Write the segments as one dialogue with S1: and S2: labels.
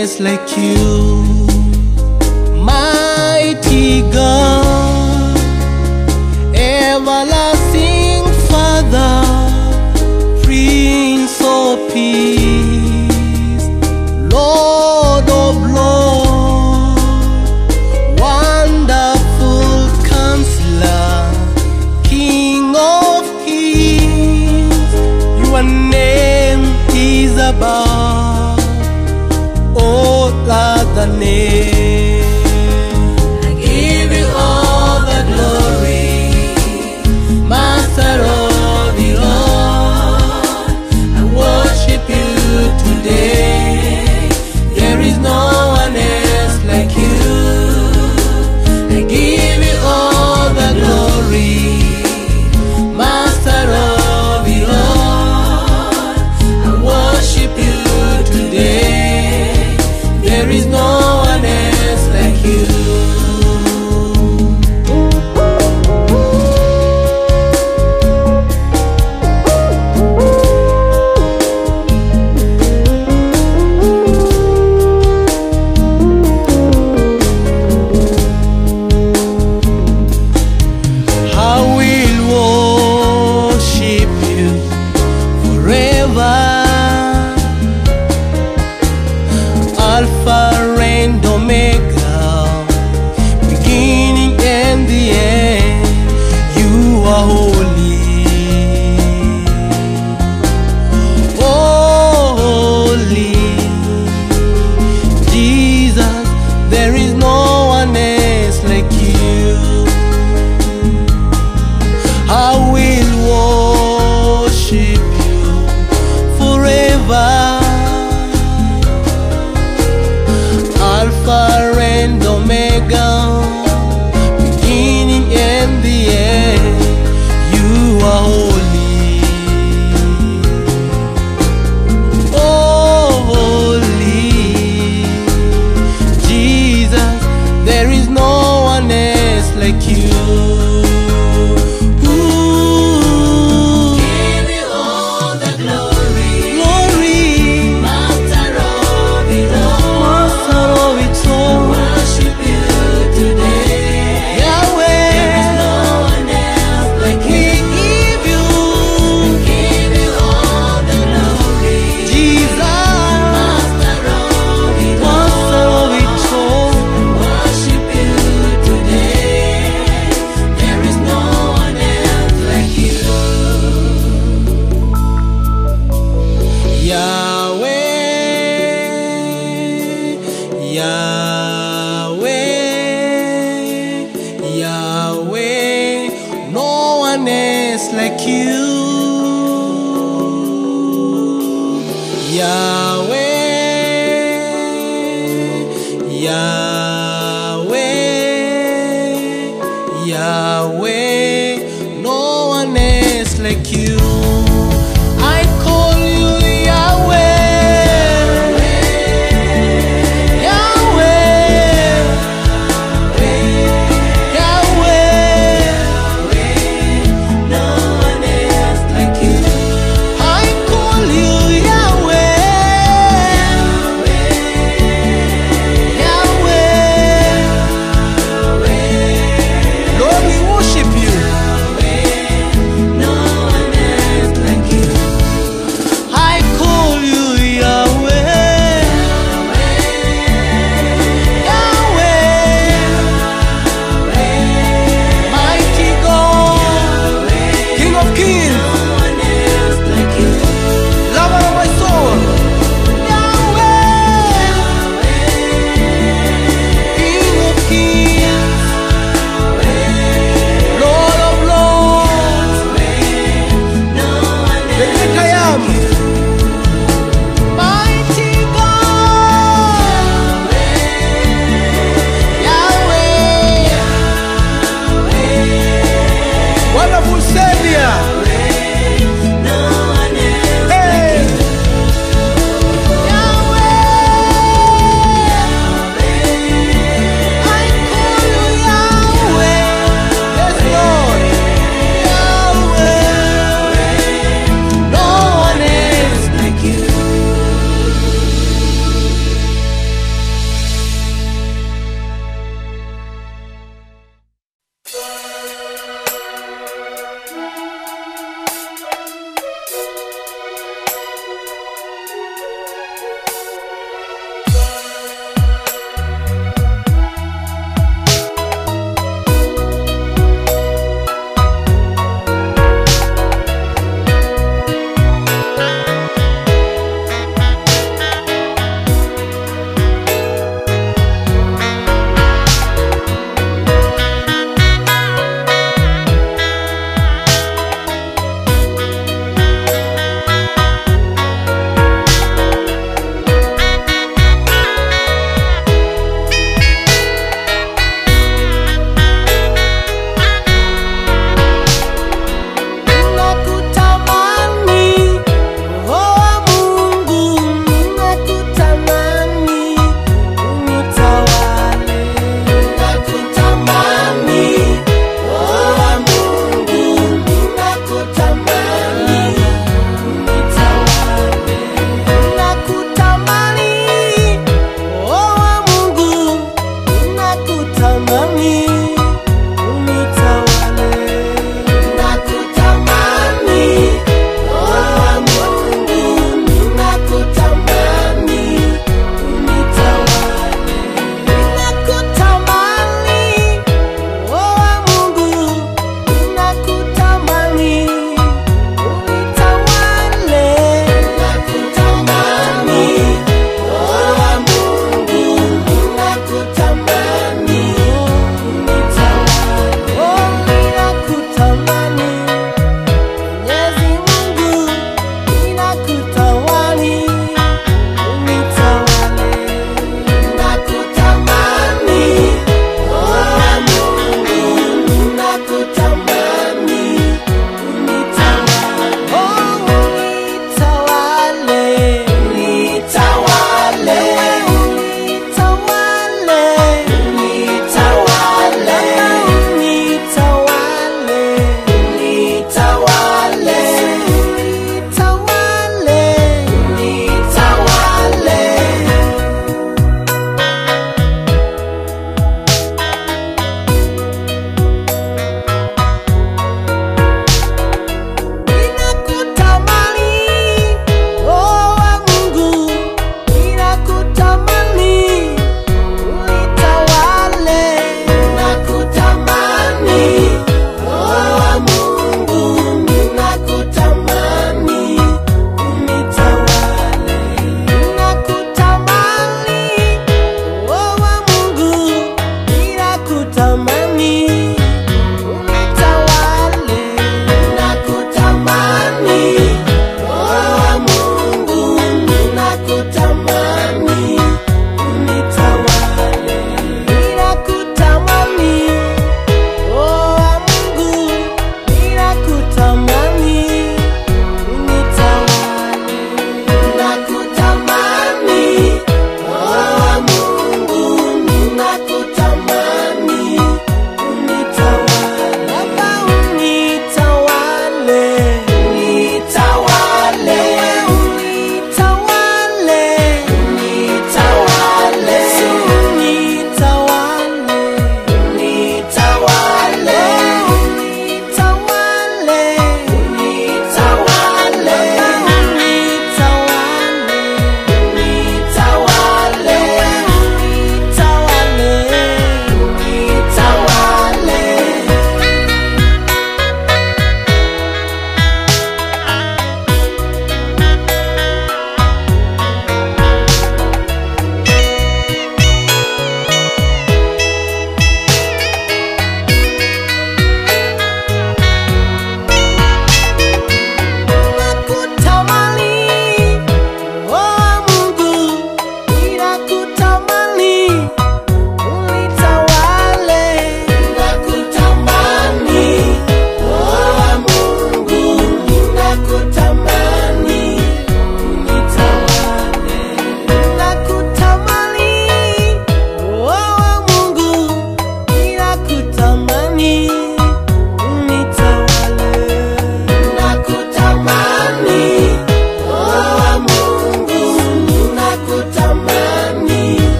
S1: is like you, mighty God. make you.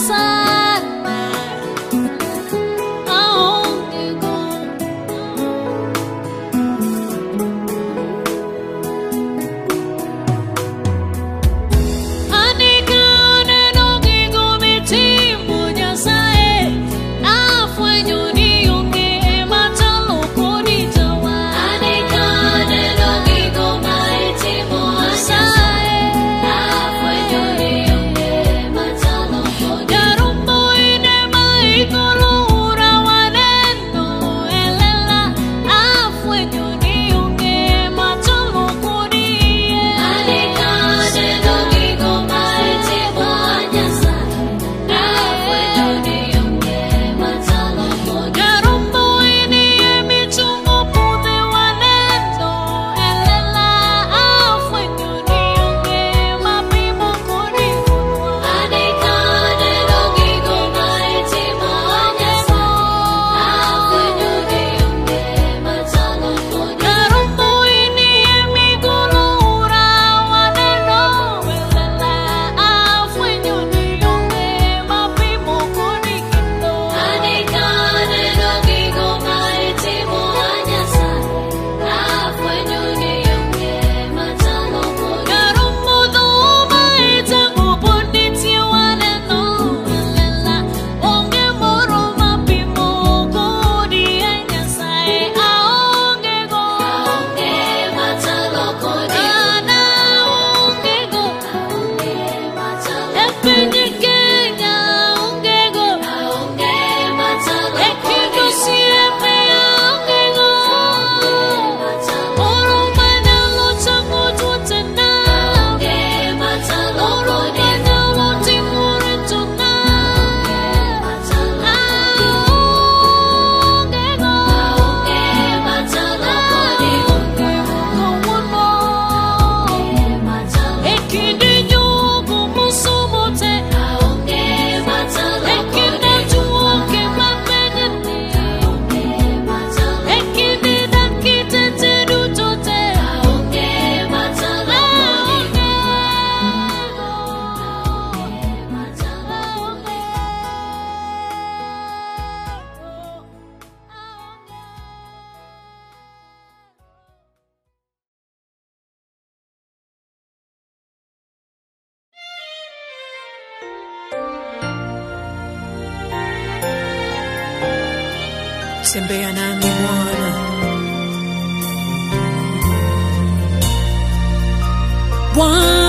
S1: sun.
S2: Tembea nami Bwana. Bwana